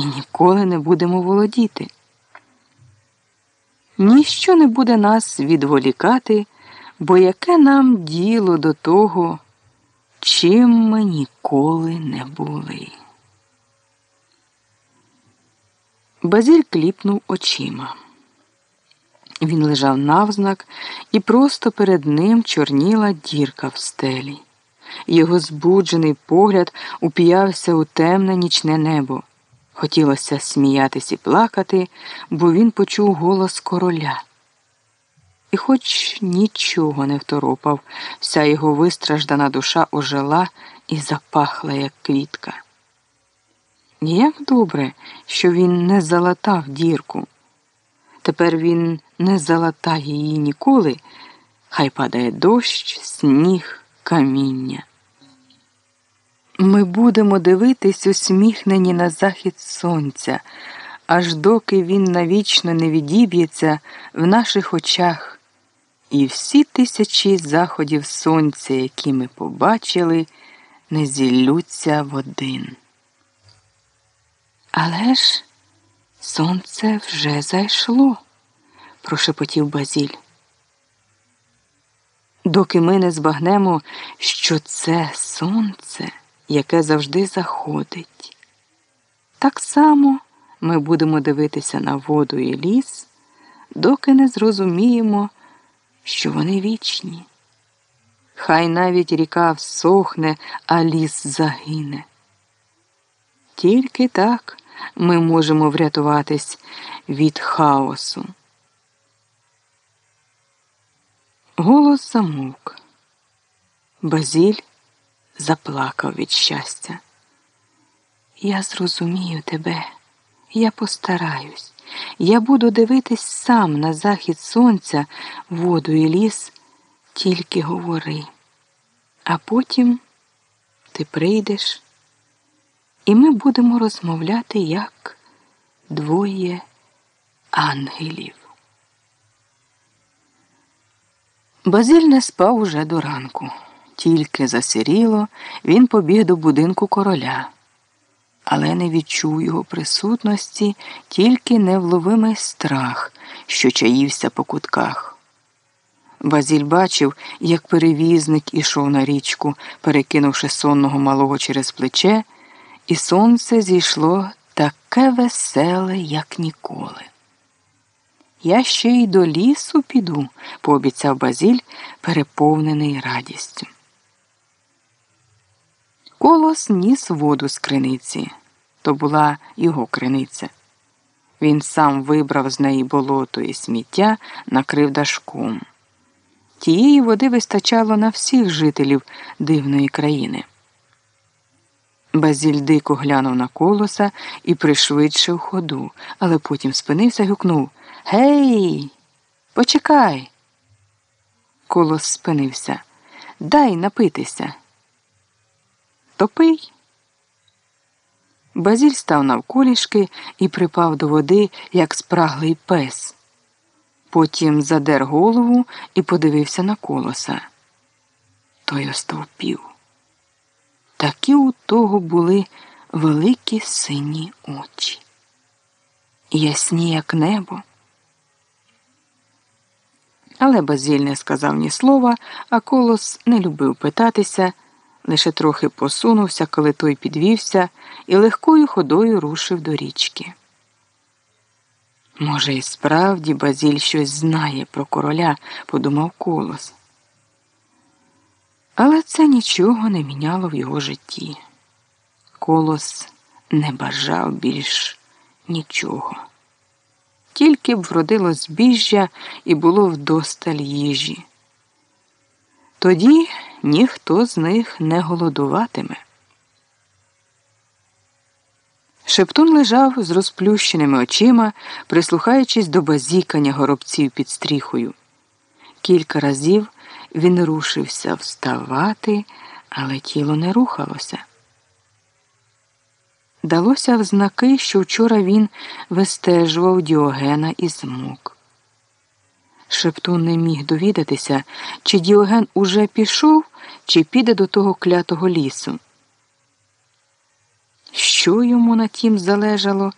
і ніколи не будемо володіти. Ніщо не буде нас відволікати, бо яке нам діло до того, чим ми ніколи не були. Базіль кліпнув очима. Він лежав навзнак, і просто перед ним чорніла дірка в стелі. Його збуджений погляд уп'явся у темне нічне небо. Хотілося сміятись і плакати, бо він почув голос короля. І, хоч нічого не второпав, вся його вистраждана душа ожила і запахла, як квітка. Як добре, що він не залатав дірку. Тепер він не залатає її ніколи, хай падає дощ, сніг, каміння. Ми будемо дивитись усміхнені на захід сонця, аж доки він навічно не відіб'ється в наших очах, і всі тисячі заходів сонця, які ми побачили, не зіллються в один. Але ж сонце вже зайшло, прошепотів Базіль. Доки ми не збагнемо, що це сонце яке завжди заходить. Так само ми будемо дивитися на воду і ліс, доки не зрозуміємо, що вони вічні. Хай навіть ріка всохне, а ліс загине. Тільки так ми можемо врятуватись від хаосу. Голос замовк. Базіль заплакав від щастя. Я зрозумію тебе, я постараюсь, я буду дивитись сам на захід сонця, воду і ліс, тільки говори. А потім ти прийдеш, і ми будемо розмовляти як двоє ангелів. Базиль не спав уже до ранку. Тільки засіріло, він побіг до будинку короля, але не відчув його присутності, тільки невловимий страх, що чаївся по кутках. Базіль бачив, як перевізник ішов на річку, перекинувши сонного малого через плече, і сонце зійшло таке веселе, як ніколи. Я ще й до лісу піду, пообіцяв Базіль, переповнений радістю. Колос ніс воду з криниці. То була його криниця. Він сам вибрав з неї болото і сміття, накрив дашком. Тієї води вистачало на всіх жителів дивної країни. Базіль дико глянув на колоса і пришвидшив ходу, але потім спинився і гукнув Гей, почекай. Колос спинився. Дай напитися. Топий. Базіль став навколішки і припав до води, як спраглий пес. Потім задер голову і подивився на колоса. Той остовпів. Такі у того були великі сині очі, ясні, як небо. Але Базіль не сказав ні слова, а колос не любив питатися лише трохи посунувся, коли той підвівся, і легкою ходою рушив до річки. Може, і справді Базіль щось знає про короля, подумав колос. Але це нічого не міняло в його житті. Колос не бажав більш нічого. Тільки б вродило збіжжя і було вдосталь їжі. Тоді ніхто з них не голодуватиме. Шептун лежав з розплющеними очима, прислухаючись до базікання горобців під стріхою. Кілька разів він рушився вставати, але тіло не рухалося. Далося в знаки, що вчора він вистежував Діогена і змок. Шептун не міг довідатися, чи Діоген уже пішов, чи піде до того клятого лісу. Що йому на тім залежало?